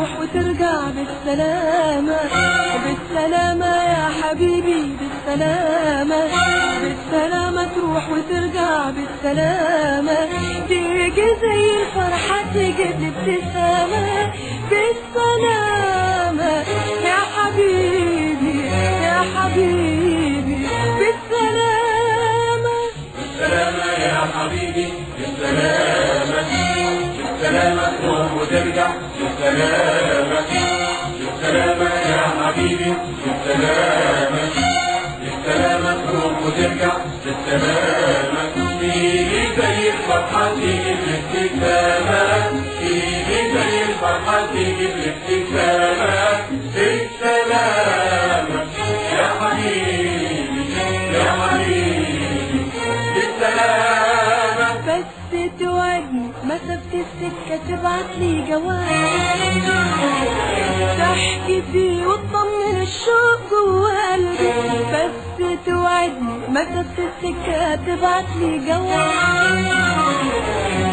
تروح وترجع بالسلامة بالسلامة يا حبيبي بالسلامة بالسلامة تروح وترجع بالسلامة. تيجي زي الفرحة تيجي بابتسامة بالسلامة. يا حبيبي يا حبيبي بالسلامة. بالسلامة يا حبيبي بالسلامة بالسلامة بالسلامة بالسلامة يا حبيبي بالسلامة بالسلامة تروح وترجع بالسلامة تيجي زي الفرحة تيجي بالابتسامة مسافة السكة تبعت لي جواب تحكي فيه وتطمن الشوق جوا قلبي بس توعدني مسافة السكة تبعت لي جواب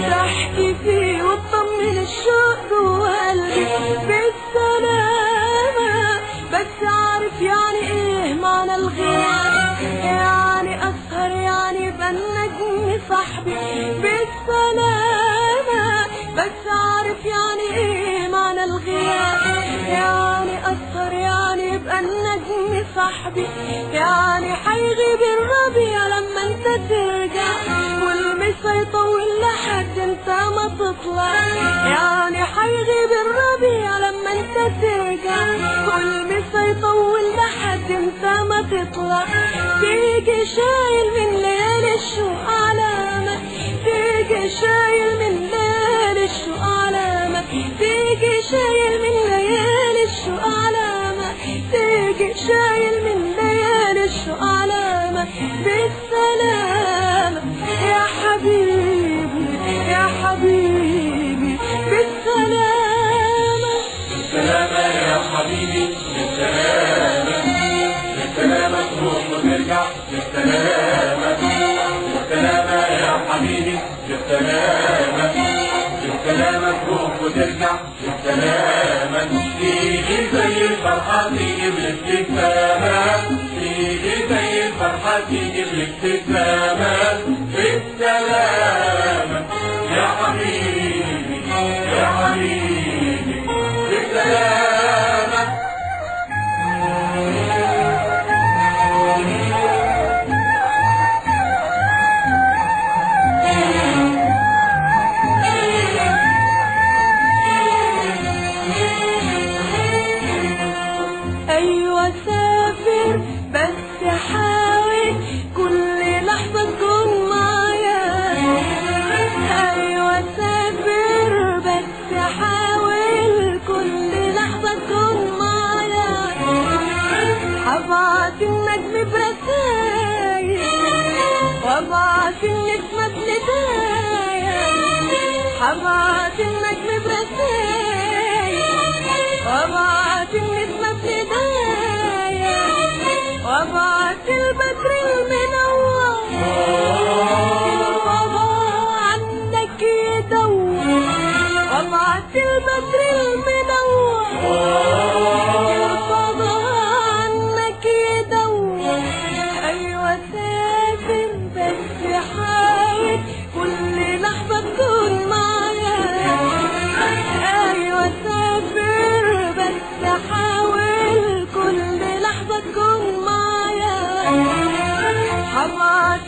تحكي فيه وتطمن الشوق جوا قلبي بس عارف يعني إيه معنى الغياب يعني اسهر يعني يبقى النجم صاحبي يعني حيغيب الربيع لما أنت ترجع. والمس هيطول لحد أنت ما تطلع. يعني حيغيب الربيع لما أنت ترجع. والمس هيطول لحد أنت ما تطلع. تيجي شايل شايل من ليالي الشوق علامة بالسلامة يا حبيبي يا حبيبي بالسلامة بالسلامة يا حبيبي بالسلامة. بالسلامة تروح وترجع بالسلامة. بالسلامة يا حبيبي بالسلامة. تروح وترجع بالسلامة تيجي زي الفرحة تيجي بالابتسامة هبعت النجم برسايل وابعت النجمة بندايا هبعت النجم برسايل وابعت النجمة بندايا وابعت البدر المنور الفضاء عنك يدور وابعت البدر المنور.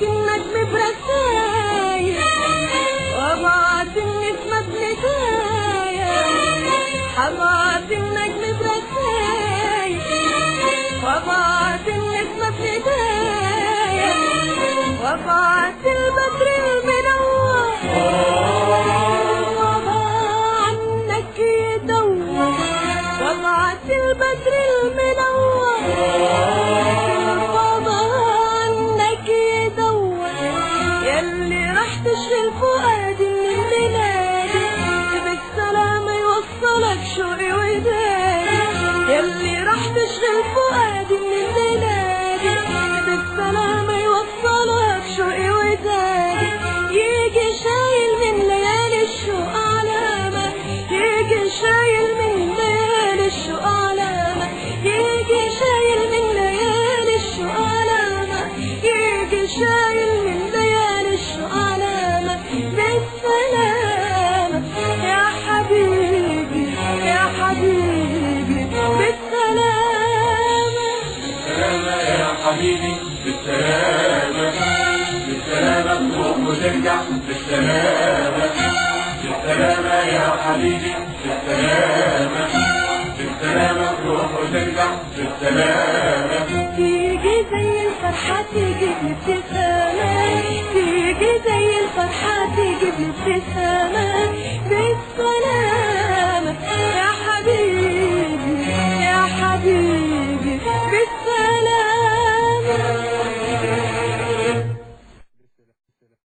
النجم برسايل وابعت النجمة بندايا هبعت النجم برسايل وابعت النجمة بندايا وابعت البدر المنور وابعت عنك يدور البدر المنور يلي راح تشغل فؤادي من ميلادي كتب سلامة يوصلها بشوقي ودادي يجي شايل من ليالي الشوق علامة. يجي شايل من ليالي الشوق علامة. يجي شايل من ليالي الشوق علامة. يجي شايل حبيبي بالسلامة بالسلامة تروح وترجع بالسلامة. بالسلامة يا حبيبي بالسلامة بالسلامة تروح وترجع بالسلامة.